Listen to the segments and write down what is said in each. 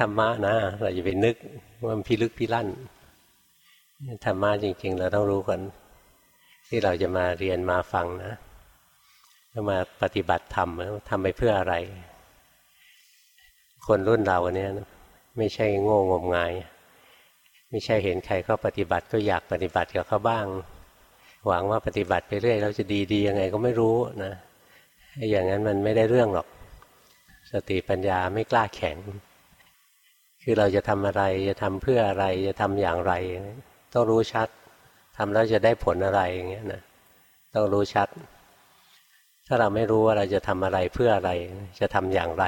ธรรมะนะเราจะไปนึกว่ามันพิลึกพิลั่นธรรมะจริง ๆ เราต้องรู้ก่อนที่เราจะมาเรียนมาฟังนะมาปฏิบัติธรรมทำไปเพื่ออะไร คนรุ่นเราเนี่ยไม่ใช่โง่งมงาย ไม่ใช่เห็นใครเขาปฏิบัติก็อยากปฏิบัติกับเขาบ้าง หวังว่าปฏิบัติไปเรื่อยเราจะดีๆยังไงก็ไม่รู้นะอย่างนั้นมันไม่ได้เรื่องหรอก สติปัญญาไม่กล้าแข็ง คือเราจะทำอะไรจะทำเพื่ออะไรจะทำอย่างไร ต้องรู้ชัดทำแล้วจะได้ผลอะไรอย่างเงี้ยนะต้องรู้ชัด ถ้าเราไม่รู้ว่าเราจะทำอะไรเพื่ออะไร จะทำอย่างไร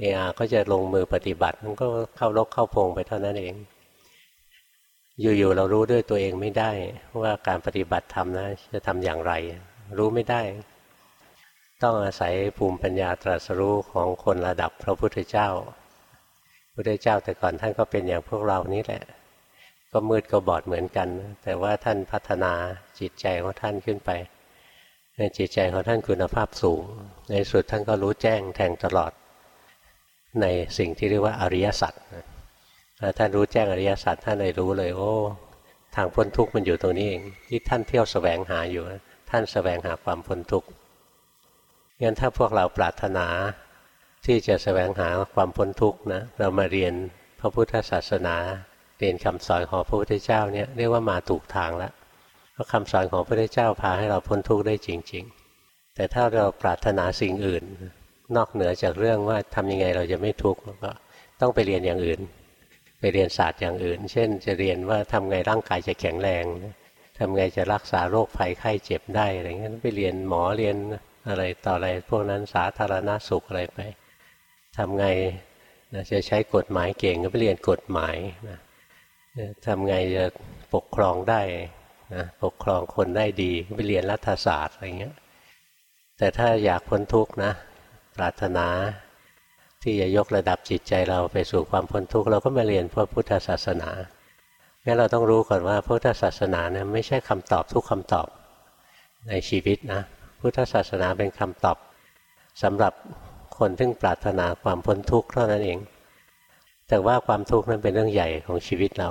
เออาก็จะลงมือปฏิบัติมันก็เข้ารกเข้าพงไปเท่านั้นเอง อยู่ๆเรารู้ด้วยตัวเองไม่ได้ ว่าการปฏิบัติธรรมนะจะทำอย่างไร รู้ไม่ได้ ต้องอาศัยภูมิปัญญาตรัสรู้ของคนระดับพระพุทธเจ้า พระพุทธเจ้าแต่ก่อนท่านก็เป็นอย่างพวกเรานี้แหละ ก็มืดก็บอดเหมือนกัน แต่ว่าท่านพัฒนาจิตใจของท่านขึ้นไป ในจิตใจของท่านคุณภาพสูง ในสุดท่านก็รู้แจ้งแทงตลอด ในสิ่งที่เรียกว่าอริยสัจท่านรู้แจ้งอริยสัจท่านเลยรู้เลย โอ้ ทางพ้นทุกข์มันอยู่ตรงนี้เองที่ท่านเที่ยวสแสวงหาอยู่ ท่านสแสวงหาความพ้นทุกข์งั้นถ้าพวกเราปรารถนา ที่จะแสวงหาความพ้นทุกข์นะเรามาเรียนพระพุทธศาสนาเรียนคำสอนของพระพุทธเจ้าเนี่ยเรียกว่ามาถูกทางแล้วเพราะคำสอนของพระพุทธเจ้าพาให้เราพ้นทุกข์ได้จริง ๆ แต่ถ้าเราปรารถนาสิ่งอื่น นอกเหนือจากเรื่องว่าทำยังไงเราจะไม่ทุกข์ก็ต้องไปเรียนอย่างอื่น ไปเรียนศาสตร์อย่างอื่น เช่น จะเรียนว่าทำไงร่างกายจะแข็งแรงทำไงจะรักษาโรคภัยไข้เจ็บได้อะไรเงี้ยไปเรียนหมอเรียนอะไรต่ออะไรพวกนั้นสาธารณาสุขอะไรไป ทำไงนะจะใช้กฎหมายเก่งก็ไปเรียนกฎหมายนะทำไงจะปกครองได้นะปกครองคนได้ดีก็ไปเรียนรัฐศาสตร์อะไรเงี้ยแต่ถ้าอยากพ้นทุกข์นะปรารถนาที่จะยกระดับจิตใจเราไปสู่ความพ้นทุกข์เราก็มาเรียนพระพุทธศาสนางั้นเราต้องรู้ก่อนว่าพุทธศาสนาเนี่ยไม่ใช่คำตอบทุกคำตอบในชีวิตนะพุทธศาสนาเป็นคำตอบสำหรับ คนที่ปรารถนาความพ้นทุกข์เท่านั้นเอง แต่ว่าความทุกข์นั้นเป็นเรื่องใหญ่ของชีวิตเรา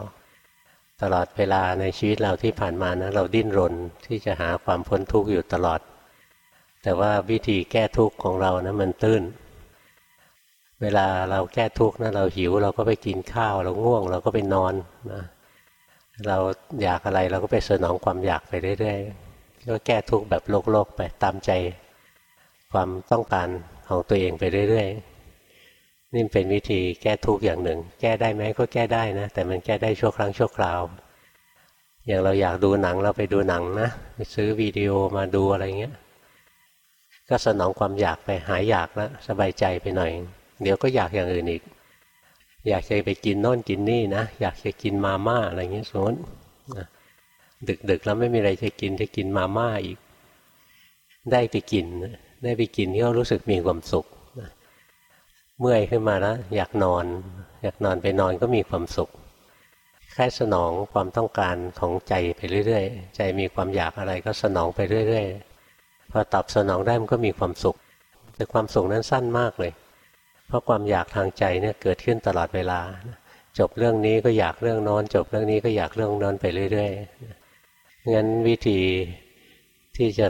ตลอดเวลาในชีวิตเราที่ผ่านมานะเราดิ้นรนที่จะหาความพ้นทุกข์อยู่ตลอด แต่ว่าวิธีแก้ทุกข์ของเรานะมันตื้น เวลาเราแก้ทุกข์นะเราหิว เราก็ไปกินข้าว เราง่วง เราก็ไปนอนนะเราอยากอะไรเราก็ไปสนองความอยากไปเรื่อยๆก็แก้ทุกข์แบบโลกโลกไปตามใจความต้องการ ของตัวเองไปเรื่อยๆนี่เป็นวิธีแก้ทุกข์อย่างหนึ่ง แก้ได้ไหมก็แก้ได้นะ แต่มันแก้ได้ชั่วครั้งชั่วคราว อย่างเราอยากดูหนังเราไปดูหนังนะไปซื้อวิดีโอมาดูอะไรเงี้ยก็สนองความอยากไปหายอยากแล้วสบายใจไปหน่อย เดี๋ยวก็อยากอย่างอื่นอีก อยากจะไปกินโน่นกินนี่นะ อยากจะกินมาม่าอะไรเงี้ยสมมติดึกๆแล้วไม่มีอะไรจะกินจะกินมาม่าอีก ได้ไปกิน ได้ไปกินก็รู้สึกมีความสุขเมื่อยขึ้นมาแล้วอยากนอน อยากนอนไปนอนก็มีความสุขแค่สนองความต้องการของใจไปเรื่อยๆ ใจมีความอยากอะไรก็สนองไปเรื่อยๆ พอตอบสนองได้มันก็มีความสุข แต่ความสุขนั้นสั้นมากเลย เพราะความอยากทางใจเนี่ยเกิดขึ้นตลอดเวลา จบเรื่องนี้ก็อยากเรื่องนอน จบเรื่องนี้ก็อยากเรื่องนอนไปเรื่อยๆงั้นวิธีที่จะ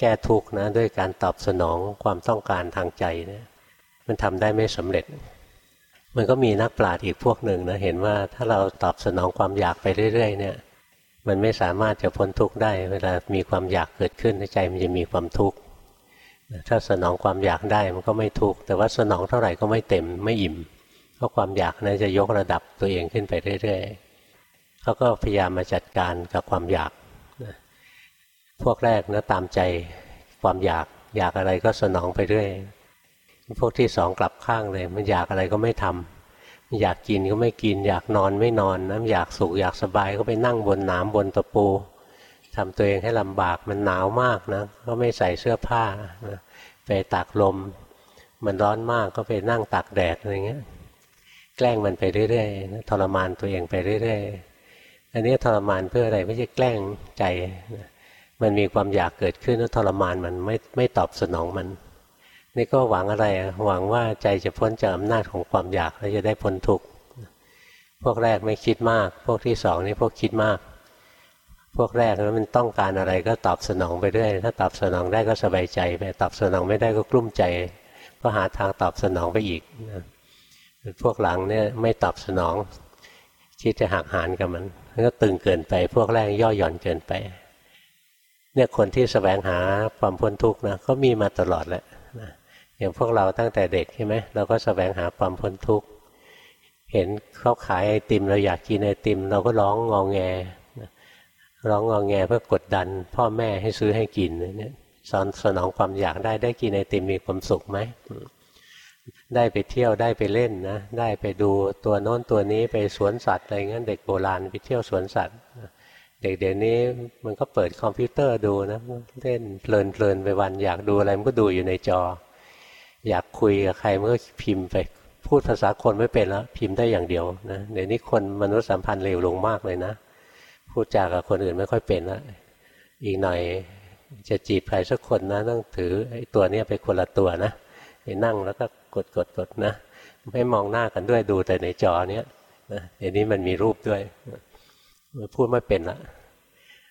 แก้ทุกข์นะด้วยการตอบสนองความต้องการทางใจเนี่ยมันทำได้ไม่สำเร็จ มันก็มีนักปราชญ์อีกพวกหนึ่งนะเห็นว่าถ้าเราตอบสนองความอยากไปเรื่อย ๆ เนี่ย มันไม่สามารถจะพ้นทุกข์ได้ เวลามีความอยากเกิดขึ้นในใจมันจะมีความทุกข์ถ้าสนองความอยากได้มันก็ไม่ทุกข์แต่ว่าสนองเท่าไหร่ก็ไม่เต็มไม่อิ่ม เพราะความอยากนะั้นจะยกระดับตัวเองขึ้นไปเรื่อยๆเขาก็พยายามมาจัดการกับความอยาก พวกแรกนะตามใจความอยากอยากอะไรก็สนองไปเรื่อยพวกที่สองกลับข้างเลย มันอยากอะไรก็ไม่ทำอยากกินก็ไม่กิน อยากนอนไม่นอนนะอยากสุขอยากสบายก็ไปนั่งบนหนามบนตะปูทำตัวเองให้ลำบากมันหนาวมากนะก็ไม่ใส่เสื้อผ้านะไปตากลม มันร้อนมากก็ไปนั่งตากแดดอะไรเงี้ยแกล้งมันไปเรื่อยๆทรมานตัวเองไปเรื่อยๆอันนี้ทรมานเพื่ออะไรไม่ใช่แกล้งใจนะ มันมีความอยากเกิดขึ้นแล้วทรมานมันไม่ไม่ตอบสนองมัน นี่ก็หวังอะไรหวังว่าใจจะพ้นจากอำนาจของความอยากแล้วจะได้พ้นทุกข์พวกแรกไม่คิดมาก พวกที่สองนี่พวกคิดมาก พวกแรกแล้วมันต้องการอะไรก็ตอบสนองไปเรื่อยถ้าตอบสนองได้ก็สบายใจไปตอบสนองไม่ได้ก็กลุ้มใจ ก็หาทางตอบสนองไปอีกพวกหลังเนี่ยไม่ตอบสนองคิดจะหักหานกับมันก็ตึงเกินไป พวกแรกย่อหย่อนเกินไป เนี่ยคนที่สแสวงหาความพ้นทุกข์นะก็มีมาตลอดแหละอย่างพวกเราตั้งแต่เด็กใช่ไหมเราก็สแสวงหาความพ้นทุกข์เห็นเขาขายไอติมเราอยากกินไอติม เราก็ร้องงองแงร้องงองแงเพื่อกดดัน พ่อแม่ให้ซื้อให้กินเนี่ยสอนสนองความอยากได้ได้กินไอติมมีความสุขไหมได้ไปเที่ยวได้ไปเล่นนะได้ไปดูตัวโน้นตัวนี้ไปสวนสัตว์อะไรเงี้ยเด็กโบราณไปเที่ยวสวนสัตว์ เด็กเดี๋ยวนี้มันก็เปิดคอมพิวเตอร์ดูนะเล่นเพลินเพลินไปวันอยากดูอะไรมันก็ดูอยู่ในจอ อยากคุยกับใครมันก็พิมพ์ไปพูดภาษาคนไม่เป็นแล้วพิมพ์ได้อย่างเดียวนะเดี๋ยวนี้คนมนุษยสัมพันธ์เร็วลงมากเลยนะพูดจากับคนอื่นไม่ค่อยเป็นแล้วอีกหน่อยจะจีบใครสักคนนะต้องถือไอ้ตัวนี้ไปคนละตัวนะไปนั่งแล้วก็กดกดกดนะไม่มองหน้ากันด้วยดูแต่ในจอเนี้ยนะเดี๋ยวนี้มันมีรูปด้วย พูดไม่เป็นละ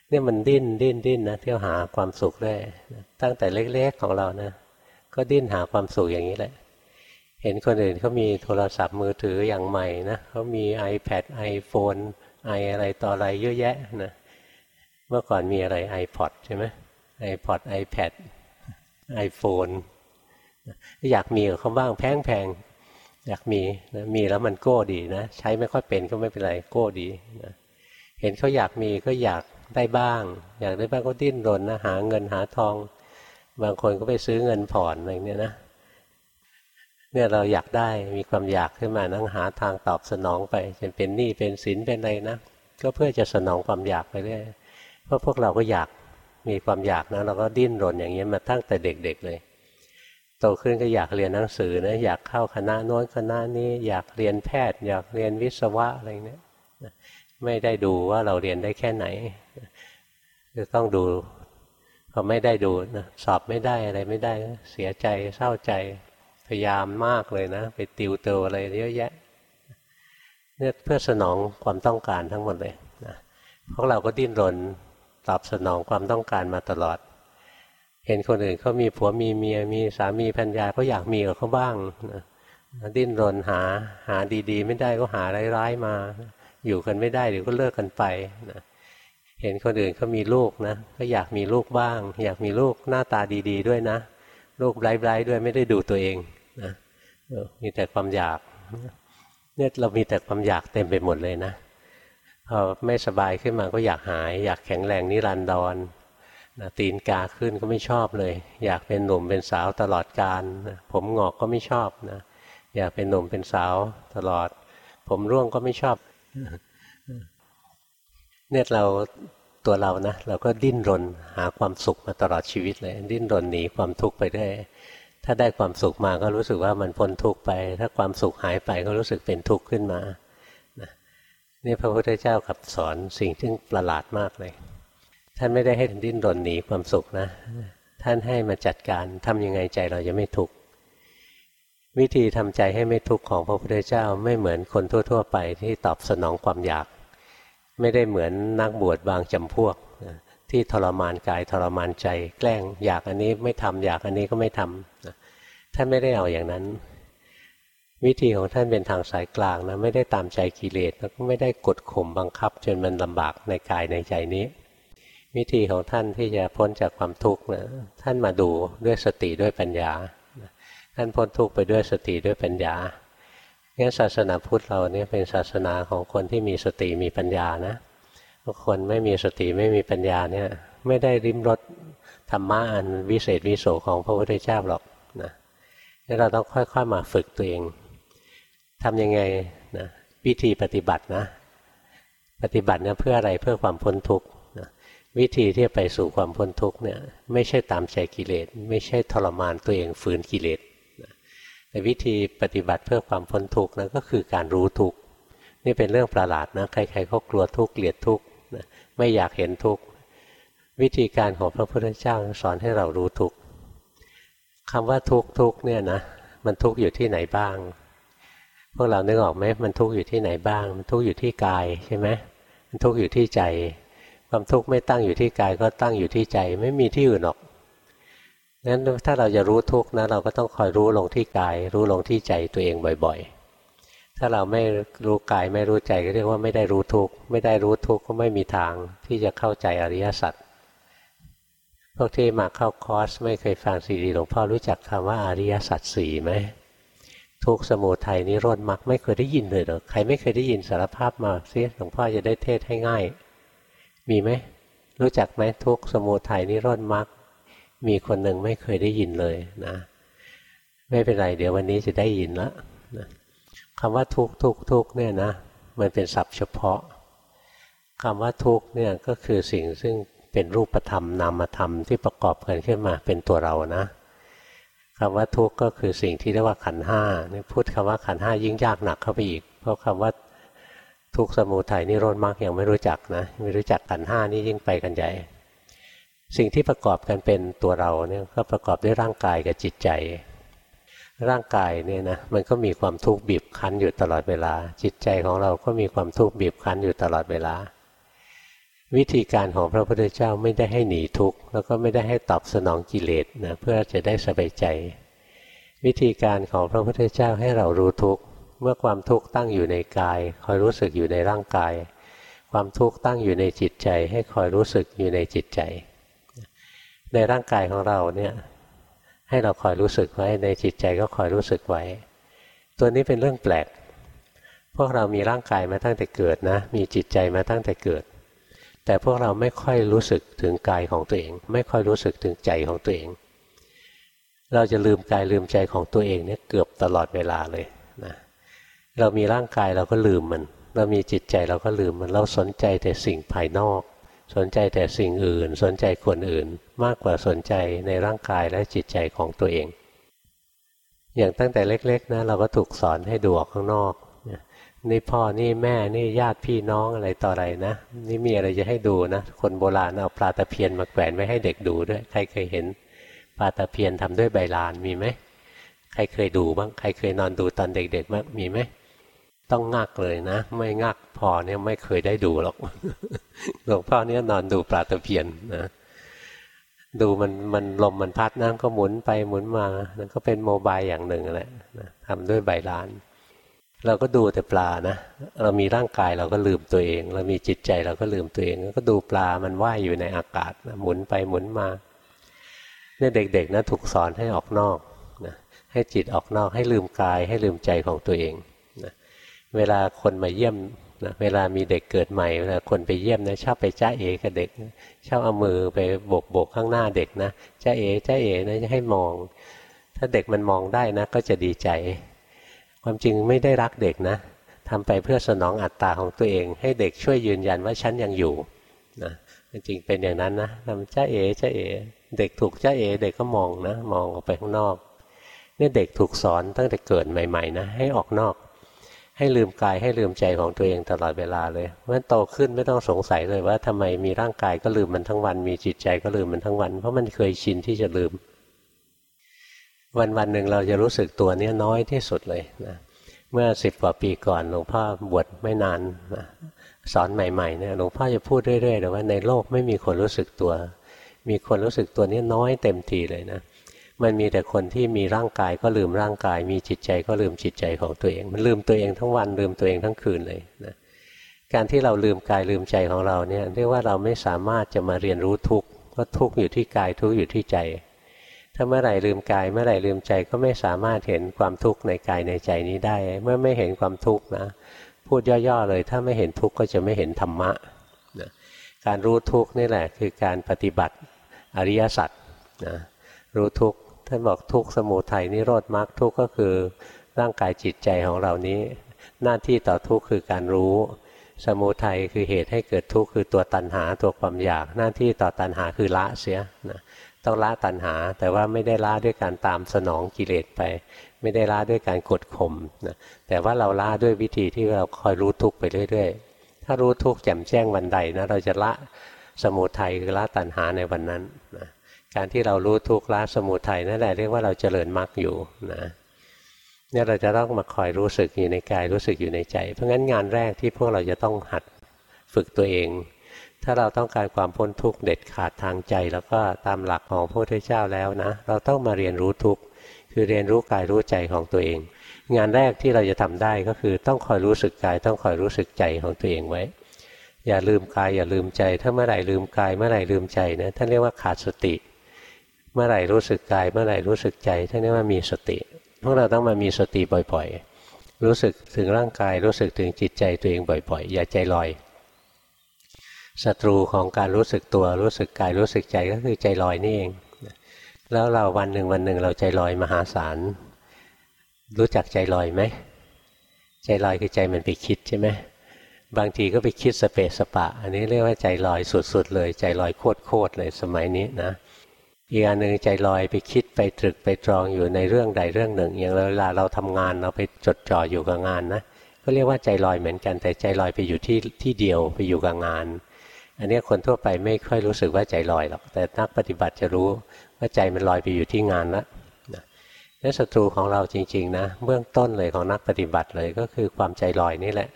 เนี่ยมันดิ้นดิ้นดิ้นนะเที่ยวหาความสุขได้ตั้งแต่เล็กๆของเรานะก็ดิ้นหาความสุขอย่างนี้แหละ เห็นคนอื่นเขามีโทรศัพท์มือถืออย่างใหม่นะเขามี iPad iPhone ไออะไรต่ออะไรเยอะแยะนะเมื่อก่อนมีอะไร iPod ใช่ไหม iPod iPad iPhone อยากมีกับเขาบ้างแพงแพงอยากมีนะมีแล้วมันโก้ดีนะ ใช้ไม่ค่อยเป็นก็ไม่เป็นไรโก้ดีนะ เห็นเขาอยากมีก็อยากได้บ้าง อยากได้บ้างก็ดิ้นรนนะหาเงินหาทอง บางคนก็ไปซื้อเงินผ่อนอะไรเนี่ยนะเนี่ยเราอยากได้มีความอยากขึ้นมานั่งหาทางตอบสนองไปจะเป็นหนี้เป็นสินเป็นอะไรนะก็เพื่อจะสนองความอยากไปเรื่อยเพราะพวกเราก็อยากมีความอยากนะเราก็ดิ้นรนอย่างนี้ยมาตั้งแต่เด็กๆเลย โตขึ้นก็อยากเรียนหนังสือนะอยากเข้าคณะโน้นคณะนี้อยากเรียนแพทย์ อยากเรียนวิศวะอะไรเนี้ย ไม่ได้ดูว่าเราเรียนได้แค่ไหน จะต้องดูพอไม่ได้ดูนะสอบไม่ได้อะไรไม่ได้ เสียใจเศร้าใจพยายามมากเลยนะ ไปติวเตออะไรเยอะแยะเนี่ยเพื่อสนองความต้องการทั้งหมดเลยนะพวกเราก็ดิ้นรนตอบสนองความต้องการมาตลอด เห็นคนอื่นเขามีผัวมีเมียมีสามีพัญญาเขาอยากมีกับเขาบ้างนะดิ้นรนหาหาดีๆ ไม่ได้ก็หาร้ายๆมา อยู่กันไม่ได้เดี๋ยวก็เลิกกันไปนะเห็นคนอื่นเขามีลูกนะ ก็อยากมีลูกบ้าง อยากมีลูกหน้าตาดี ๆ ด้วยนะ ลูกไร้ๆด้วยไม่ได้ดูตัวเองนะมีแต่ความอยากเนี่ยเรามีแต่ความอยากเต็มไปหมดเลยนะพอไม่สบายขึ้นมาก็อยากหาย อยากแข็งแรงนิรันดรนะตีนกาขึ้นก็ไม่ชอบเลย อยากเป็นหนุ่มเป็นสาวตลอดกาลผมหงอกก็ไม่ชอบนะอยากเป็นหนุ่มเป็นสาวตลอด ผมร่วงก็ไม่ชอบ เนี่ยเราตัวเรานะเราก็ดิ้นรนหาความสุขมาตลอดชีวิตเลย ดิ้นรนหนีความทุกข์ไปได้ ถ้าได้ความสุขมาก็รู้สึกว่ามันพ้นทุกข์ไป ถ้าความสุขหายไปก็รู้สึกเป็นทุกข์ขึ้นมานี่พระพุทธเจ้าขับสอนสิ่งที่ประหลาดมากเลย ท่านไม่ได้ให้ดิ้นรนหนีความสุขนะ ท่านให้มาจัดการทำยังไงใจเราจะไม่ทุกข์ วิธีทำใจให้ไม่ทุกข์ของพระพุทธเจ้าไม่เหมือนคนทั่ว ๆ ไปที่ตอบสนองความอยาก ไม่ได้เหมือนนักบวชบางจำพวก ที่ทรมานกายทรมานใจ แกล้งอยากอันนี้ไม่ทำอยากอันนี้ก็ไม่ทำท่านไม่ได้เอาอย่างนั้น วิธีของท่านเป็นทางสายกลางนะไม่ได้ตามใจกิเลสแล้วก็ไม่ได้กดข่มบังคับ จนมันลำบากในกายในใจนี้ วิธีของท่านที่จะพ้นจากความทุกข์นะท่านมาดูด้วยสติด้วยปัญญา ท่านพ้นทุกข์ไปด้วยสติด้วยปัญญางั้นศาสนาพุทธเราเนี่ยเป็นศาสนาของคนที่มีสติมีปัญญานะคนไม่มีสติไม่มีปัญญาเนี่ยไม่ได้ริมรสธรรมะอันวิเศษวิโสของพระพุทธเจ้าหรอกนะนี่เราต้องค่อยๆมาฝึกตัวเองทำยังไงนะวิธีปฏิบัตินะปฏิบัติเนี่ยเพื่ออะไรเพื่อความพ้นทุกข์นะวิธีที่จะไปสู่ความพ้นทุกข์เนี่ยไม่ใช่ตามใจกิเลส ไม่ใช่ทรมานตัวเองฝืนกิเลส แต่วิธีปฏิบัติเพื่อความพ้นทุกข์นะก็คือการรู้ทุกข์นี่เป็นเรื่องประหลาดนะใครๆเขากลัวทุกข์เกลียดทุกข์ไม่อยากเห็นทุกข์วิธีการของพระพุทธเจ้าสอนให้เรารู้ทุกข์คำว่าทุกข์ทุกข์เนี่ยนะมันทุกข์อยู่ที่ไหนบ้าง พวกเรานึกออกไหมมันทุกข์อยู่ที่ไหนบ้าง มันทุกข์อยู่ที่กายใช่ไหมมันทุกข์อยู่ที่ใจ ความทุกข์ไม่ตั้งอยู่ที่กายก็ตั้งอยู่ที่ใจ ไม่มีที่อื่นหรอก งั้นถ้าเราจะรู้ทุกข์นะเราก็ต้องคอยรู้ลงที่กาย รู้ลงที่ใจตัวเองบ่อยๆ ถ้าเราไม่รู้กายไม่รู้ใจก็เรียกว่าไม่ได้รู้ทุกข์ไม่ได้รู้ทุกข์ก็ไม่มีทางที่จะเข้าใจอริยสัจพวกที่มาเข้าคอร์สไม่เคยฟังซีดีหลวงพ่อรู้จักคำว่าอริยสัจสี่ไหมทุกสมุทัยนิโรธมรรคไม่เคยได้ยินเลยหรอใครไม่เคยได้ยินสารภาพมาซิหลวงพ่อจะได้เทศให้ง่าย มีไหมรู้จักไหมทุกสมุทัยนิโรธมรรค มีคนหนึ่งไม่เคยได้ยินเลยนะ ไม่เป็นไร เดี๋ยววันนี้จะได้ยินละนะคำว่าทุกทุกทุกเนี่ยนะ มันเป็นศัพท์เฉพาะคำว่าทุกเนี่ยก็คือสิ่งซึ่งเป็นรูปธรรมนามธรรมที่ประกอบกันขึ้นมาเป็นตัวเรานะคำว่าทุกข์ก็คือสิ่งที่เรียกว่าขันห้านี่พูดคำว่าขันห้ายิ่งยากหนักเข้าไปอีก เพราะคำว่าทุกข์สมุทัยนิโรธมรรคยังไม่รู้จักนะ ไม่รู้จักขันห้านี่ยิ่งไปกันใหญ่ สิ่งที่ประกอบกันเป็นตัวเราเนี่ยก็ประกอบด้วยร่างกายกับจิตใจ ร่างกายเนี่ยนะมันก็มีความทุกข์บีบคั้นอยู่ตลอดเวลา จิตใจของเราก็มีความทุกข์บีบคั้นอยู่ตลอดเวลา วิธีการของพระพุทธเจ้าไม่ได้ให้หนีทุกข์แล้วก็ไม่ได้ให้ตอบสนองกิเลสนะเพื่อจะได้สบายใจ วิธีการของพระพุทธเจ้าให้เรารู้ทุกข์เมื่อความทุกข์ตั้งอยู่ในกาย คอยรู้สึกอยู่ในร่างกาย ความทุกข์ตั้งอยู่ในจิตใจ ให้คอยรู้สึกอยู่ในจิตใจ ในร่างกายของเราเนี่ยให้เราคอยรู้สึกไว้ ในจิตใจก็คอยรู้สึกไว้ ตัวนี้เป็นเรื่องแปลก พวกเรามีร่างกายมาตั้งแต่เกิดนะ มีจิตใจมาตั้งแต่เกิด แต่พวกเราไม่ค่อยรู้สึกถึงกายของตัวเอง ไม่ค่อยรู้สึกถึงใจของตัวเอง เราจะลืมกายลืมใจของตัวเองเนี่ยเกือบตลอดเวลาเลยนะเรามีร่างกายเราก็ลืมมัน เรามีจิตใจเราก็ลืมมันเราสนใจแต่สิ่งภายนอก สนใจแต่สิ่งอื่น สนใจคนอื่น มากกว่าสนใจในร่างกายและจิตใจของตัวเอง อย่างตั้งแต่เล็ก ๆ นะเราก็ถูกสอนให้ดูออกข้างนอกนี่พ่อนี่แม่นี่ญาติพี่น้องอะไรต่ออะไรนะนี่มีอะไรจะให้ดูนะคนโบราณเอาปลาตะเพียนมาแขวนไว้ให้เด็กดูด้วย ใครเคยเห็นปลาตะเพียนทำด้วยใบลานมีไหมใครเคยดูบ้างใครเคยนอนดูตอนเด็กๆบ้างมีไหม ต้องงักเลยนะ ไม่งักพอเนี่ยไม่เคยได้ดูหรอกหลวงพ่อเนี่ยนอนดูปลาตะเพียนนะดูมันมันลมมันพัดน้ำก็หมุนไปหมุนมานั่นก็เป็นโมบายอย่างหนึ่งแหละทำด้วยใบลาน เราก็ดูแต่ปลานะ เรามีร่างกายเราก็ลืมตัวเอง เรามีจิตใจเราก็ลืมตัวเอง ก็ดูปลามันว่ายอยู่ในอากาศนะหมุนไปหมุนมาเนี่ยเด็กๆนะถูกสอนให้ออกนอกนะให้จิตออกนอกให้ลืมกายให้ลืมใจของตัวเอง เวลาคนมาเยี่ยมนะเวลามีเด็กเกิดใหม่เวลาคนไปเยี่ยมนะชอบไปจ้าเอกับเด็กชอบเอามือไปโบกโบกข้างหน้าเด็กนะจ้าเอจ้าเอนะจะให้มอง ถ้าเด็กมันมองได้นะ ก็จะดีใจ ความจริงไม่ได้รักเด็กนะทำไปเพื่อสนองอัตตาของตัวเอง ให้เด็กช่วยยืนยันว่าฉันยังอยู่นะจริงเป็นอย่างนั้นนะทำจ้าเอจ้าเอเด็กถูกจ้าเอเด็กก็มองนะ มองออกไปข้างนอกเนี่ยเด็กถูกสอนตั้งแต่เกิดใหม่ ๆ นะ ให้ออกนอก ให้ลืมกายให้ลืมใจของตัวเองตลอดเวลาเลยเมื่อโตขึ้นไม่ต้องสงสัยเลยว่าทำไมมีร่างกายก็ลืมมันทั้งวัน มีจิตใจก็ลืมมันทั้งวัน เพราะมันเคยชินที่จะลืม วันวันหนึ่งเราจะรู้สึกตัวนี้น้อยที่สุดเลยนะเมื่อสิบกว่าปีก่อนหลวงพ่อบวชไม่นานนะสอนใหม่ๆเนี่ยหลวงพ่อจะพูดเรื่อยๆแต่ว่าในโลกไม่มีคนรู้สึกตัว มีคนรู้สึกตัวนี้น้อยเต็มทีเลยนะ มันมีแต่คนที่มีร่างกายก็ลืมร่างกาย มีจิตใจก็ลืมจิตใจของตัวเอง มันลืมตัวเองทั้งวันลืมตัวเองทั้งคืนเลยนะการที่เราลืมกายลืมใจของเราเนี่ยเรียกว่าเราไม่สามารถจะมาเรียนรู้ทุกข์เพราทุกข์อยู่ที่กายทุกข์อยู่ที่ใจ ถ้าเมื่อไหร่ลืมกายเมื่อไหร่ลืมใจก็ไม่สามารถเห็นความทุกข์ในกายในใจนี้ได้ เมื่อไม่เห็นความทุกข์นะ พูดย่อๆเลย ถ้าไม่เห็นทุกข์ก็จะไม่เห็นธรรมะนะการรู้ทุกข์นี่แหละคือการปฏิบัติอริยสัจนะรู้ทุกข์ ท่านบอกทุกสมุทัยนิโรธมรรคทุกก็คือร่างกายจิตใจของเรานี้ หน้าที่ต่อทุกคือการรู้ สมุทัยคือเหตุให้เกิดทุกข์คือตัวตัณหาตัวความอยาก หน้าที่ต่อตัณหาคือละเสียนะต้องละตัณหา แต่ว่าไม่ได้ละด้วยการตามสนองกิเลสไป ไม่ได้ละด้วยการกดข่มนะแต่ว่าเราละด้วยวิธีที่เราคอยรู้ทุกไปเรื่อย ๆ ถ้ารู้ทุกแจ่มแจ้งวันใดนะเราจะละสมุทัยคือละตัณหาในวันนั้นนะ การที่เรารู้ทุกข์ละสมุทัยนั่นแหละเรียกว่าเราเจริญมรรคอยู่นะเนี่ยเราจะต้องมาคอยรู้สึกอยู่ในกายรู้สึกอยู่ในใจ เพราะงั้นงานแรกที่พวกเราจะต้องหัดฝึกตัวเอง ถ้าเราต้องการความพ้นทุกข์เด็ดขาดทางใจ แล้วก็ตามหลักของพระพุทธเจ้าแล้วนะ เราต้องมาเรียนรู้ทุกข์คือเรียนรู้กายรู้ใจของตัวเอง งานแรกที่เราจะทำได้ก็คือต้องคอยรู้สึกกาย ต้องคอยรู้สึกใจของตัวเองไว้ อย่าลืมกายอย่าลืมใจ ถ้าเมื่อไหร่ลืมกายเมื่อไหร่ลืมใจนะท่านเรียกว่าขาดสติ มื่อไหร่รู้สึกกาย เมื่อไหร่รู้สึกใจท่านเรียกว่ามีสติ พวกเราต้องมามีสติบ่อยๆ รู้สึกถึงร่างกาย รู้สึกถึงจิตใจตัวเองบ่อยๆ อย่าใจลอยศัตรูของการรู้สึกตัวรู้สึกกายรู้สึกใจก็คือใจลอยนี่เอง แล้วเราวันหนึ่งวันหนึ่งเราใจลอยมหาศาลรู้จักใจลอยไหมใจลอยคือใจมันไปคิดใช่ไหมบางทีก็ไปคิดสเปสปะ อันนี้เรียกว่าใจลอยสุดๆเลย ใจลอยโคตรๆเลยสมัยนี้นะ อีกอันหนึ่งใจลอยไปคิดไปตรึกไปตรองอยู่ในเรื่องใดเรื่องหนึ่ง อย่างเวลาเราทำงานเราไปจดจ่ออยู่กับงานนะก็เรียกว่าใจลอยเหมือนกัน แต่ใจลอยไปอยู่ที่ที่เดียวไปอยู่กับงาน อันนี้คนทั่วไปไม่ค่อยรู้สึกว่าใจลอยหรอก แต่นักปฏิบัติจะรู้ว่าใจมันลอยไปอยู่ที่งานแล้วนะนี่ศัตรูของเราจริงๆนะเบื้องต้นเลยของนักปฏิบัติเลยก็คือความใจลอยนี่แหละ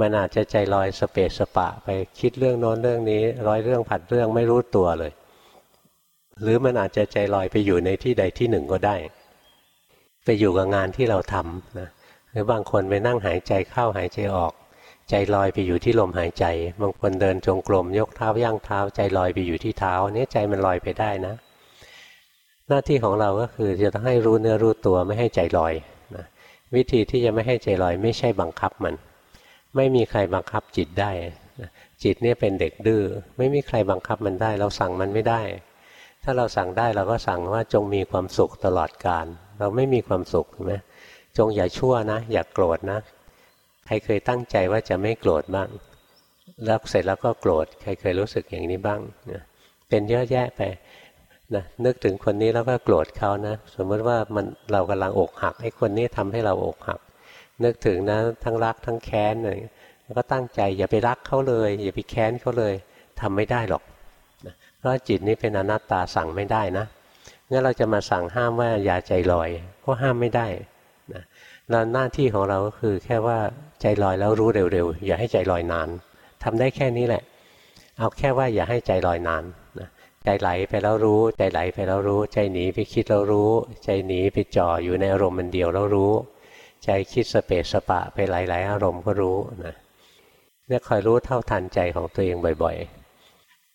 มันอาจจะใจลอยสเปสสปะ ไปคิดเรื่องโน้นเรื่องนี้ ร้อยเรื่องผัดเรื่องไม่รู้ตัวเลย หรือมันอาจจะใจลอยไปอยู่ในที่ใดที่หนึ่งก็ได้ ไปอยู่กับงานที่เราทำนะหรือบางคนไปนั่งหายใจเข้าหายใจออก ใจลอยไปอยู่ที่ลมหายใจ บางคนเดินจงกรมยกเท้าย่างเท้า ใจลอยไปอยู่ที่เท้าเนี้ยใจมันลอยไปได้นะ หน้าที่ของเราก็คือจะต้องให้รู้เนื้อรู้ตัวไม่ให้ใจลอยนะวิธีที่จะไม่ให้ใจลอย ไม่ใช่บังคับมัน ไม่มีใครบังคับจิตได้จิตเนี่ยเป็นเด็กดื้อไม่มีใครบังคับมันได้ เราสั่งมันไม่ได้ ถ้าเราสั่งได้เราก็สั่งว่าจงมีความสุขตลอดกาลเราไม่มีความสุขใช่ไหมจงอย่าชั่วนะ อย่ากโกรธนะ ใครเคยตั้งใจว่าจะไม่โกรธบ้าง แล้วเสร็จแล้วก็โกรธ ใครเคยรู้สึกอย่างนี้บ้างนะเป็นเยอะแยะไปนะนึกถึงคนนี้แล้วก็โกรธเขานะ สมมติว่ามันเรากำลังอกหักไอ้คนนี้ทำให้เราอกหัก นึกถึงนะทั้งรักทั้งแค้นเลยแล้วก็ตั้งใจอย่าไปรักเขาเลย อย่าไปแค้นเขาเลยทำไม่ได้หรอก เพราะจิตนี้เป็นอนัตตาสั่งไม่ได้นะงั้นเราจะมาสั่งห้ามว่าอย่าใจลอยก็ห้ามไม่ได้นะแล้วหน้าที่ของเราก็คือแค่ว่าใจลอยแล้วรู้เร็วๆอย่าให้ใจลอยนานทำได้แค่นี้แหละ เอาแค่ว่าอย่าให้ใจลอยนานนะใจไหลไปแล้วรู้ ใจไหลไปแล้วรู้ ใจหนีไปคิดแล้วรู้ ใจหนีไปจ่ออยู่ในอารมณ์มันเดียวแล้วรู้ ใจคิดสเปสสปะไปหลาย ๆ อารมณ์ก็รู้นะเนี่ยคอยรู้เท่าทันใจของตัวเองบ่อย ๆ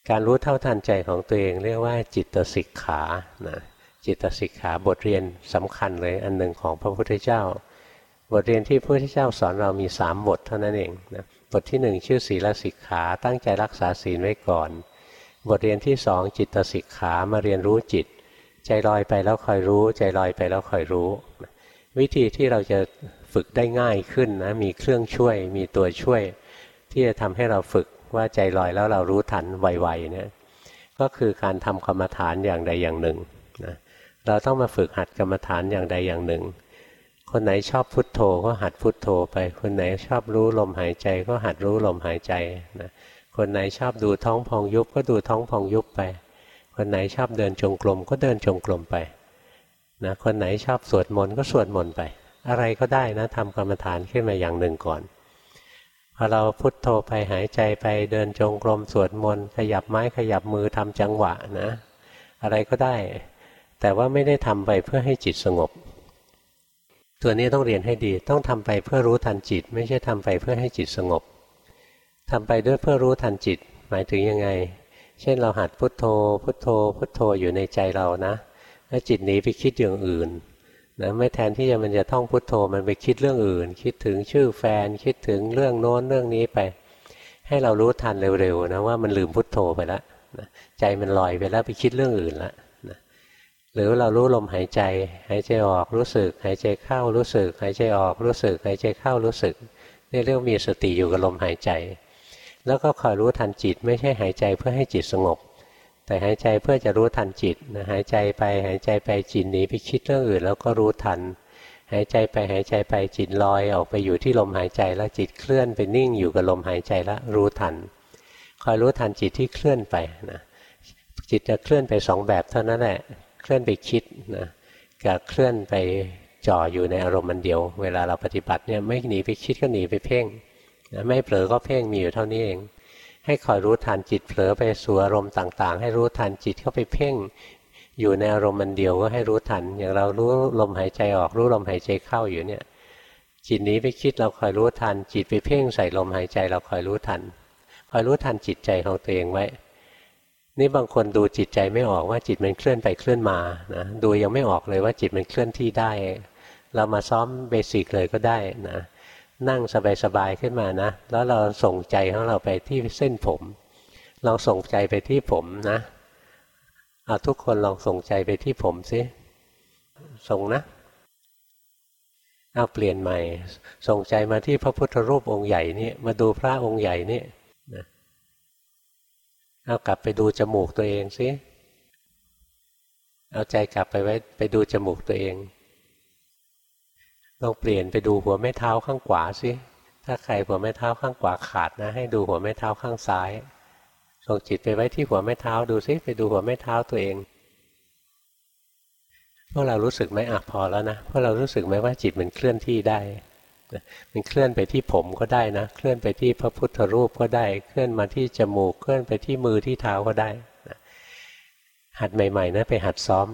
การรู้เท่าทันใจของตัวเองเรียกว่าจิตสิกขานะจิตสิกขาบทเรียนสำคัญเลยอันหนึ่งของพระพุทธเจ้า บทเรียนที่พระพุทธเจ้าสอนเรามีสามบทเท่านั้นเองนะบทที่หนึ่งชื่อศีลสิกขาตั้งใจรักษาศีลไว้ก่อน บทเรียนที่สองจิตสิกขามาเรียนรู้จิต ใจลอยไปแล้วคอยรู้ ใจลอยไปแล้วคอยรู้ วิธีที่เราจะฝึกได้ง่ายขึ้นนะมีเครื่องช่วยมีตัวช่วย ที่จะทำให้เราฝึก ว่าใจลอยแล้วเรารู้ทันไวๆเนี่ยก็คือการทำกรรมฐานอย่างใดอย่างหนึ่งนะเราต้องมาฝึกหัดกรรมฐานอย่างใดอย่างหนึ่ง คนไหนชอบพุทโธก็หัดพุทโธไป คนไหนชอบรู้ลมหายใจก็หัดรู้ลมหายใจนะคนไหนชอบดูท้องพองยุบก็ดูท้องพองยุบไป คนไหนชอบเดินจงกรมก็เดินจงกรมไปนะคนไหนชอบสวดมนต์ก็สวดมนต์ไป อะไรก็ได้นะทำกรรมฐานขึ้นมาอย่างหนึ่งก่อน อเราพุทโธไปหายใจไปเดินจงกรมสวดมนต์ขยับไม้ขยับมือทำจังหวะนะ อะไรก็ได้ แต่ว่าไม่ได้ทำไปเพื่อให้จิตสงบ ตัวนี้ต้องเรียนให้ดีต้องทำไปเพื่อรู้ทันจิต ไม่ใช่ทำไปเพื่อให้จิตสงบทำไปด้วยเพื่อรู้ทันจิต หมายถึงยังไง เช่นเราหัดพุทโธ พุทโธ พุทโธอยู่ในใจเรานะ แล้วจิตหนีไปคิดอย่างอื่น นะไม่แทนที่จะมันจะท่องพุทโธมันไปคิดเรื่องอื่น คิดถึงชื่อแฟนคิดถึงเรื่องโน้นเรื่องนี้ไป ให้เรารู้ทันเร็วๆนะว่ามันลืมพุทโธไปแล้วใจมันลอยไปแล้วไปคิดเรื่องอื่นแล้วหรือเรารู้ลมหายใจหายใจออกรู้สึก หายใจเข้ารู้สึก หายใจออกรู้สึก หายใจเข้ารู้สึกนี่เรียกมีสติอยู่กับลมหายใจ แล้วก็คอยรู้ทันจิตไม่ใช่หายใจเพื่อให้จิตสงบ แต่หายใจเพื่อจะรู้ทันจิตนะหายใจไปหายใจไปจิตหนีไปคิดเรื่องอื่น แล้วก็รู้ทัน หายใจไปหายใจไปจิตลอยออกไปอยู่ที่ลมหายใจแล้วจิตเคลื่อนไปนิ่งอยู่กับลมหายใจแล้วรู้ทัน คอยรู้ทันจิตที่เคลื่อนไปนะจิตจะเคลื่อนไปสองแบบเท่านั้นแหละเคลื่อนไปคิดนะกับเคลื่อนไปจ่ออยู่ในอารมณ์มันเดียว เวลาเราปฏิบัติเนี่ยไม่หนีไปคิดก็หนีไปเพ่งนะไม่เผลอก็เพ่งมีอยู่เท่านี้เอง ให้คอยรู้ทันจิตเผลอไปสู่อารมณ์ต่าง ๆ ให้รู้ทันจิตเข้าไปเพ่ง อยู่ในอารมณ์มันเดียวก็ให้รู้ทัน อย่างเรารู้ลมหายใจออกรู้ลมหายใจเข้าอยู่เนี่ยจิตนี้ไปคิดเราคอยรู้ทัน จิตไปเพ่งใส่ลมหายใจเราคอยรู้ทันคอยรู้ทันจิตใจของตัวเองไว้ นี่บางคนดูจิตใจไม่ออกว่าจิตมันเคลื่อนไปเคลื่อนมานะดูยังไม่ออกเลยว่าจิตมันเคลื่อนที่ได้ เรามาซ้อมเบสิกเลยก็ได้นะ นั่งสบายๆขึ้นมานะ แล้วเราส่งใจของเราไปที่เส้นผม ลองส่งใจไปที่ผมนะเอาทุกคนลองส่งใจไปที่ผมสิส่งนะเอาเปลี่ยนใหม่ ส่งใจมาที่พระพุทธรูปองค์ใหญ่นี่มาดูพระองค์ใหญ่นี่นะเอากลับไปดูจมูกตัวเองสิเอาใจกลับไปไว้ไปดูจมูกตัวเอง ลองเปลี่ยนไปดูหัวแม่เท้าข้างขวาสิถ้าใครหัวแม่เท้าข้างขวาขาดนะ ให้ดูหัวแม่เท้าข้างซ้ายส่งจิตไปไว้ที่หัวแม่เท้าดูซิไปดูหัวแม่เท้าตัวเองพวกเรารู้สึกไหมอะพอแล้วนะพวกเรารู้สึกไหมว่าจิตมันเคลื่อนที่ได้มันเคลื่อนไปที่ผมก็ได้นะ เคลื่อนไปที่พระพุทธรูปก็ได้ เคลื่อนมาที่จมูก เคลื่อนไปที่มือที่เท้าก็ได้หัดใหม่ๆนะไปหัดซ้อม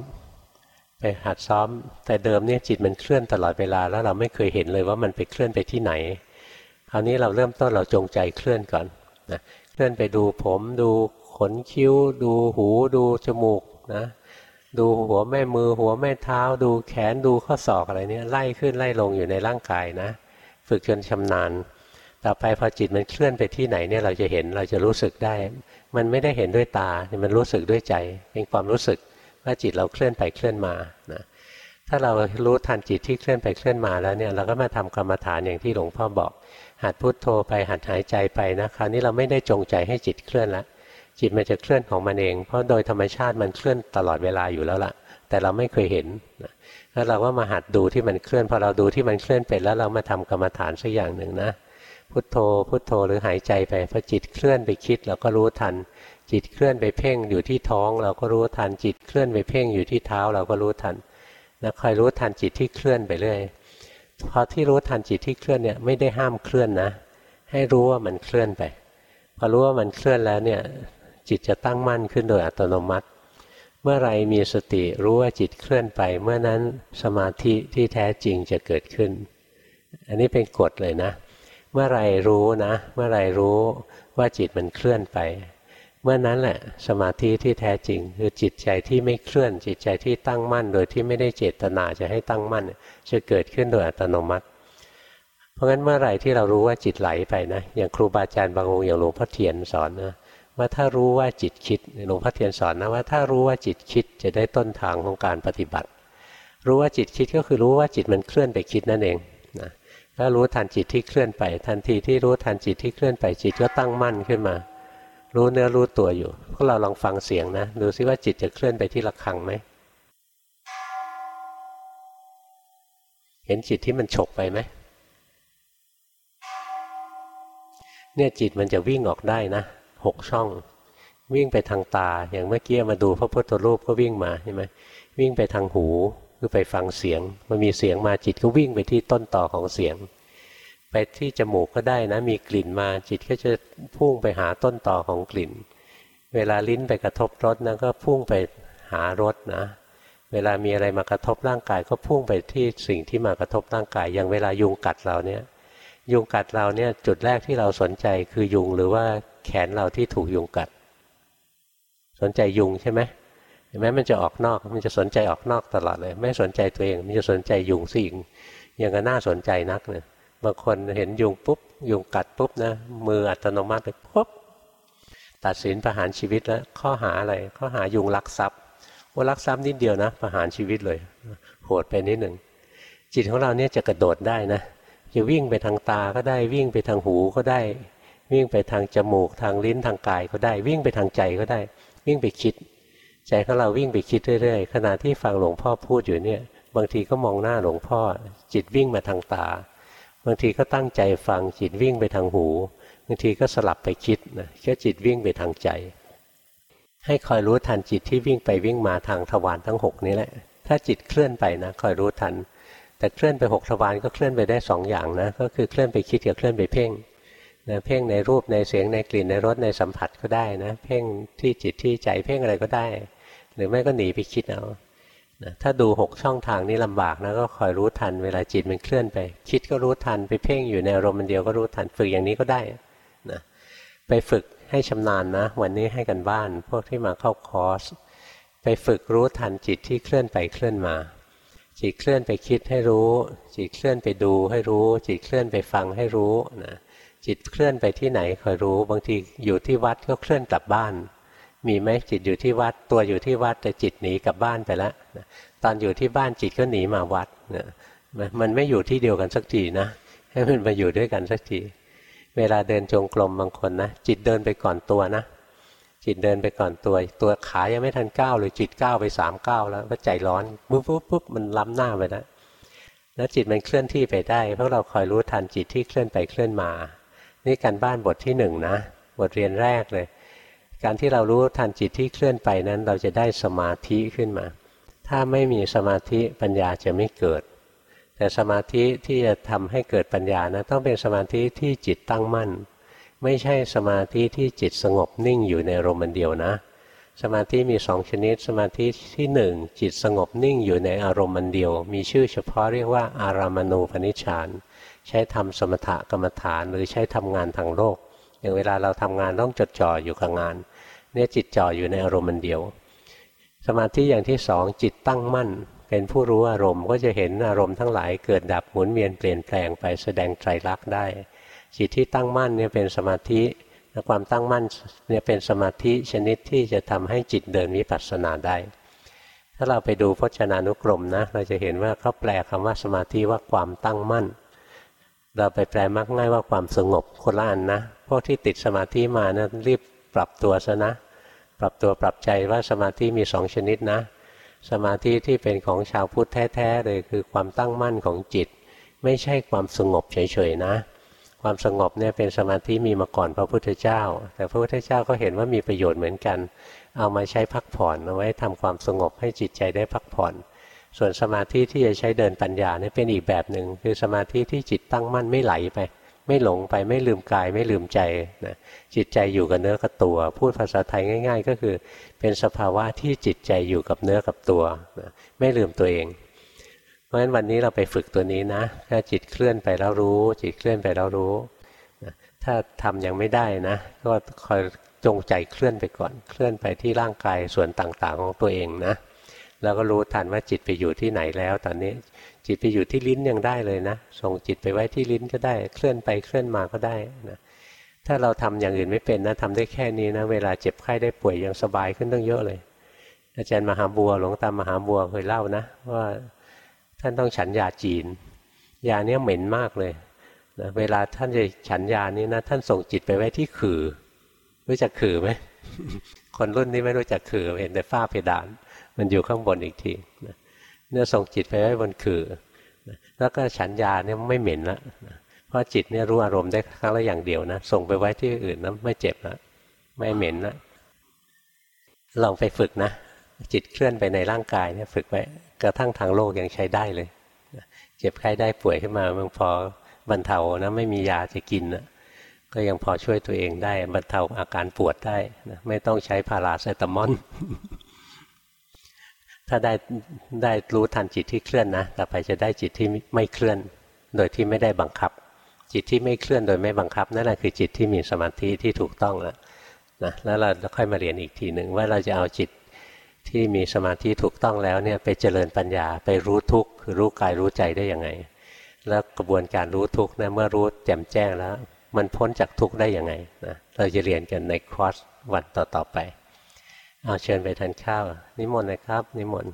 ไปหัดซ้อม แต่เดิมเนี่ยจิตมันเคลื่อนตลอดเวลาแล้วเราไม่เคยเห็นเลยว่ามันไปเคลื่อนไปที่ไหน คราวนี้เราเริ่มต้นเราจงใจเคลื่อนก่อนนะเคลื่อนไปดูผมดูขนคิ้ว ดูหูดูจมูกนะดูหัวแม่มือหัวแม่เท้า ดูแขนดูข้อศอกอะไรเนี่ยไล่ขึ้นไล่ลงอยู่ในร่างกายนะ ฝึกจนชำนาญ ต่อไปพอจิตมันเคลื่อนไปที่ไหนเนี่ยเราจะเห็นเราจะรู้สึกได้ มันไม่ได้เห็นด้วยตา มันรู้สึกด้วยใจ เป็นความรู้สึก ว่าจิตเราเคลื่อนไปเคลื่อนมานะถ้าเรารู้ทันจิตที่เคลื่อนไปเคลื่อนมาแล้วเนี่ยเราก็มาทำกรรมฐานอย่างที่หลวงพ่อบอก หัดพุดโทโธไปหัดหายใจไปนะคราวนี้เราไม่ได้จงใจให้จิตเคลื่อนแล้วจิตมันจะเคลื่อนของมันเอง เพราะโดยธรรมชาติมันเคลื่อนตลอดเวลาอยู่แล้วล่ะ แต่เราไม่เคยเห็นแล้วเราก็มาหัดดูที่มันเคลื่อนพอเราดูที่มันเคลื่อนเป็นแล้วเรามาทำกรรมฐานสักอย่างหนึ่งนะพุทโธพุทโธหรือหายใจไปพอจิตเคลื่อนไปคิดเราก็รู้ทัน จิตเคลื่อนไปเพ่งอยู่ที่ท้อง เราก็รู้ทันจิตเคลื่อนไปเพ่งอยู่ที่เท้า เราก็รู้ทันนะคอยรู้ทันจิตที่เคลื่อนไปเรื่อยพอที่รู้ทันจิตที่เคลื่อนเนี่ยไม่ได้ห้ามเคลื่อนนะ ให้รู้ว่ามันเคลื่อนไป พอรู้ว่ามันเคลื่อนแล้วเนี่ยจิตจะตั้งมั่นขึ้นโดยอัตโนมัติ เมื่อไรมีสติรู้ว่าจิตเคลื่อนไป เมื่อนั้นสมาธิที่แท้จริงจะเกิดขึ้น อันนี้เป็นกฎเลยนะ เมื่อไรรู้นะ เมื่อไรรู้ว่าจิตมันเคลื่อนไป มื่อนั้นแหละสมาธิที่แท้จริง คือจิตใจที่ไม่เคลื่อนจิตใจที่ตั้งมั่น โดยที่ไม่ได้เจตนาจะให้ตั้งมั่น จะเกิดขึ้นโดยอัตโนมัติ เพราะงั้นเมื่อไหร่ที่เรารู้ว่าจิตไหลไปนะอย่างครูบาอาจารย์บางองค์อย่างหลวงพ่อเทียนสอนนะว่าถ้ารู้ว่าจิตคิดหลวงพ่อเทียนสอนนะว่าถ้ารู้ว่าจิตคิดจะได้ต้นทางของการปฏิบัติ รู้ว่าจิตคิดก็คือรู้ว่าจิตมันเคลื่อนไปคิดนั่นเองนะถ้ารู้ทันจิตที่เคลื่อนไป ทันทีที่รู้ทันจิตที่เคลื่อนไปจิตก็ตั้งมั่นขึ้นมา รู้เนื้อรู้ตัวอยู่ พวกเราลองฟังเสียงนะ ดูซิว่าจิตจะเคลื่อนไปที่ระฆังไหม เห็นจิตที่มันฉกไปไหม เนี่ยจิตมันจะวิ่งออกได้นะหกช่อง วิ่งไปทางตา อย่างเมื่อกี้มาดูพระพุทธรูปก็วิ่งมาใช่ไหมวิ่งไปทางหูคือไปฟังเสียง มันมีเสียงมาจิตก็วิ่งไปที่ต้นต่อของเสียง ไปที่จมูกก็ได้นะ มีกลิ่นมาจิตก็จะพุ่งไปหาต้นต่อของกลิ่น เวลาลิ้นไปกระทบรสนะก็พุ่งไปหารสนะ เวลามีอะไรมากระทบร่างกาย ก็พุ่งไปที่สิ่งที่มากระทบร่างกาย อย่างเวลายุงกัดเราเนี่ยยุงกัดเราเนี่ยจุดแรกที่เราสนใจคือยุงหรือว่าแขนเราที่ถูกยุงกัด สนใจยุงใช่ไหมเห็นไหมมันจะออกนอกมันจะสนใจออกนอกตลอดเลย ไม่สนใจตัวเอง มันจะสนใจยุงสิ่งยังก็น่าสนใจนักเนี่ยางคนเห็นยุงปุ๊บยุงกัดปุ๊บนะมืออัตโนมัติเลยปุ๊บตัดสินประหารชีวิตแล้วข้อหาอะไรข้อหายุงลักทรัพย์ว่าลักทรัพย์นิดเดียวนะ ประหารชีวิตเลย โหดไปนิดหนึ่งจิตของเราเนี่ยจะกระโดดได้นะจะวิ่งไปทางตาก็ได้วิ่งไปทางหูก็ได้ วิ่งไปทางจมูกทางลิ้นทางกายก็ได้ วิ่งไปทางใจก็ได้ วิ่งไปคิด ใจของเราวิ่งไปคิดเรื่อยๆขณะที่ฟังหลวงพ่อพูดอยู่เนี่ย บางทีก็มองหน้าหลวงพ่อ จิตวิ่งมาทางตา บางทีก็ตั้งใจฟังจิตวิ่งไปทางหูบางทีก็สลับไปคิดนะแค่จิตวิ่งไปทางใจ ให้คอยรู้ทันจิตที่วิ่งไปวิ่งมาทางทวารทั้งหกนี้แหละ ถ้าจิตเคลื่อนไปนะคอยรู้ทัน แต่เคลื่อนไปหกทวารก็เคลื่อนไปได้สองอย่างนะก็คือเคลื่อนไปคิดกับเคลื่อนไปเพ่งนะเพ่งในรูปในเสียงในกลิ่นในรสในสัมผัสก็ได้นะ เพ่งที่จิตที่ใจเพ่งอะไรก็ได้ หรือไม่ก็หนีไปคิดเอา นะถ้าดูหกช่องทางนี้ลำบากนะก็คอยรู้ทันเวลาจิตมันเคลื่อนไป คิดก็รู้ทันไปเพ่งอยู่ในอารมณ์เดียวก็รู้ทันฝึกอย่างนี้ก็ได้นะไปฝึกให้ชำนาญนะ วันนี้ให้กันบ้าน พวกที่มาเข้าคอร์สไปฝึกรู้ทันจิตที่เคลื่อนไปเคลื่อนมา จิตเคลื่อนไปคิดให้รู้ จิตเคลื่อนไปดูให้รู้ จิตเคลื่อนไปฟังให้รู้นะจิตเคลื่อนไปที่ไหนคอยรู้ บางทีอยู่ที่วัดก็เคลื่อนกลับบ้าน มีไหมจิตอยู่ที่วัดตัวอยู่ที่วัดแต่จิตหนีกลับบ้านไปแล้วตอนอยู่ที่บ้านจิตก็หนีมาวัดนะมันไม่อยู่ที่เดียวกันสักทีนะให้มันมาอยู่ด้วยกันสักทีเวลาเดินจงกรมบางคนนะจิตเดินไปก่อนตัวนะ จิตเดินไปก่อนตัว ตัวขายังไม่ทันก้าวเลยจิตก้าวไปสามก้าวแล้วก็ใจร้อนปุ๊บปุ๊บปุ๊บมันล้ำหน้าไปแล้วแล้วจิตมันเคลื่อนที่ไปได้เพราะเราคอยรู้ทันจิตที่เคลื่อนไปเคลื่อนมา นี่การบ้านบทที่หนึ่งนะบทเรียนแรกเลย การที่เรารู้ทันจิตที่เคลื่อนไปนั้น เราจะได้สมาธิขึ้นมา ถ้าไม่มีสมาธิปัญญาจะไม่เกิด แต่สมาธิที่จะทำให้เกิดปัญญานะต้องเป็นสมาธิที่จิตตั้งมั่น ไม่ใช่สมาธิที่จิตสงบนิ่งอยู่ในอารมณ์เดียวนะ สมาธิมีสองชนิด สมาธิที่หนึ่งจิตสงบนิ่งอยู่ในอารมณ์เดียว มีชื่อเฉพาะเรียกว่าอารามณูปนิชฌานใช้ทำสมถกรรมฐานหรือใช้ทำงานทางโลก อย่างเวลาเราทำงานต้องจดจ่ออยู่กับงาน เนี่ยจิตจ่ออยู่ในอารมณ์มันเดียว สมาธิอย่างที่สองจิตตั้งมั่น เป็นผู้รู้อารมณ์ก็จะเห็นอารมณ์ทั้งหลายเกิดดับหมุนเวียนเปลี่ยนแปลงไปแสดงไตรลักษณ์ได้ จิตที่ตั้งมั่นเนี่ยเป็นสมาธิและความตั้งมั่นเนี่ยเป็นสมาธิชนิดที่จะทำให้จิตเดินวิปัสสนาได้ ถ้าเราไปดูพจนานุกรมนะเราจะเห็นว่าเขาแปลคำว่าสมาธิว่าความตั้งมั่น เราไปแปลมักง่ายว่าความสงบคนละอันนะพวกที่ติดสมาธิมานะรีบปรับตัวซะนะ ปรับตัวปรับใจว่าสมาธิมีสองชนิดนะ สมาธิที่เป็นของชาวพุทธแท้ๆเลยคือความตั้งมั่นของจิต ไม่ใช่ความสงบเฉยๆนะ ความสงบเนี่ยเป็นสมาธิมีมาก่อนพระพุทธเจ้า แต่พระพุทธเจ้าก็เห็นว่ามีประโยชน์เหมือนกัน เอามาใช้พักผ่อนเอาไว้ทำความสงบให้จิตใจได้พักผ่อน ส่วนสมาธิที่จะใช้เดินปัญญาเนี่ยเป็นอีกแบบหนึ่งคือสมาธิที่จิตตั้งมั่นไม่ไหลไป ไม่หลงไปไม่ลืมกายไม่ลืมใจนะจิตใจอยู่กับเนื้อกับตัว พูดภาษาไทยง่าย ๆ ก็คือเป็นสภาวะที่จิตใจอยู่กับเนื้อกับตัวนะไม่ลืมตัวเอง เพราะฉะนั้นวันนี้เราไปฝึกตัวนี้นะถ้าจิตเคลื่อนไปแล้วรู้ จิตเคลื่อนไปแล้วรู้นะถ้าทำยังไม่ได้นะ ก็คอยจงใจเคลื่อนไปก่อนเคลื่อนไปที่ร่างกายส่วนต่างๆของตัวเองนะ แล้วก็รู้ทันว่าจิตไปอยู่ที่ไหนแล้ว ตอนนี้จิตไปอยู่ที่ลิ้นยังได้เลยนะ ส่งจิตไปไว้ที่ลิ้นก็ได้ เคลื่อนไปเคลื่อนมาก็ได้นะถ้าเราทำอย่างอื่นไม่เป็นนะทำได้แค่นี้นะ เวลาเจ็บไข้ได้ป่วยยังสบายขึ้นตั้งเยอะเลย อาจารย์มหาบัวหลวงตามหาบัวเคยเล่านะ ว่าท่านต้องฉันยาจีน ยาเนี้ยเหม็นมากเลยนะเวลาท่านจะฉันยานี้นะ ท่านส่งจิตไปไว้ที่ขือรู้จักขือไหมคนรุ่นนี้ไม่รู้จักขือเห็นแต่ฝ้าเพดาน มันอยู่ข้างบนอีกทีเนี่ยส่งจิตไปไว้บนขือแล้วก็ฉันยาเนี่ยไม่เหม็นละเพราะจิตเนี่ยรู้อารมณ์ได้ครั้งละอย่างเดียวนะส่งไปไว้ที่อื่นนะไม่เจ็บนะไม่เหม็นนะลองไปฝึกนะจิตเคลื่อนไปในร่างกายเนี่ยฝึกไว้กระทั่งทางโลกยังใช้ได้เลยเจ็บไข้ได้ป่วยขึ้นมามื่อพอบรรเทานะไม่มียาจะกินนะก็ยังพอช่วยตัวเองได้บรรเทาอาการปวดได้นะไม่ต้องใช้พาราเซตามอล ถ้าได้ได้รู้ทันจิตที่เคลื่อนนะต่อไปจะได้จิตที่ไม่เคลื่อน โดยที่ไม่ได้บังคับ จิตที่ไม่เคลื่อนโดยไม่บังคับนั่นแหละคือจิตที่มีสมาธิที่ถูกต้องแล้วนะแล้วเราค่อยมาเรียนอีกทีหนึ่งว่าเราจะเอาจิตที่มีสมาธิถูกต้องแล้วเนี่ยไปเจริญปัญญาไปรู้ทุกข์คือรู้กายรู้ใจได้ยังไง แล้วกระบวนการรู้ทุกข์นะเมื่อรู้แจ่มแจ้งแล้ว มันพ้นจากทุกข์ได้ยังไงนะเราจะเรียนกันในคอร์สวันต่อๆไป เอาเชิญไปทานข้าว นิมนต์นะครับ นิมนต์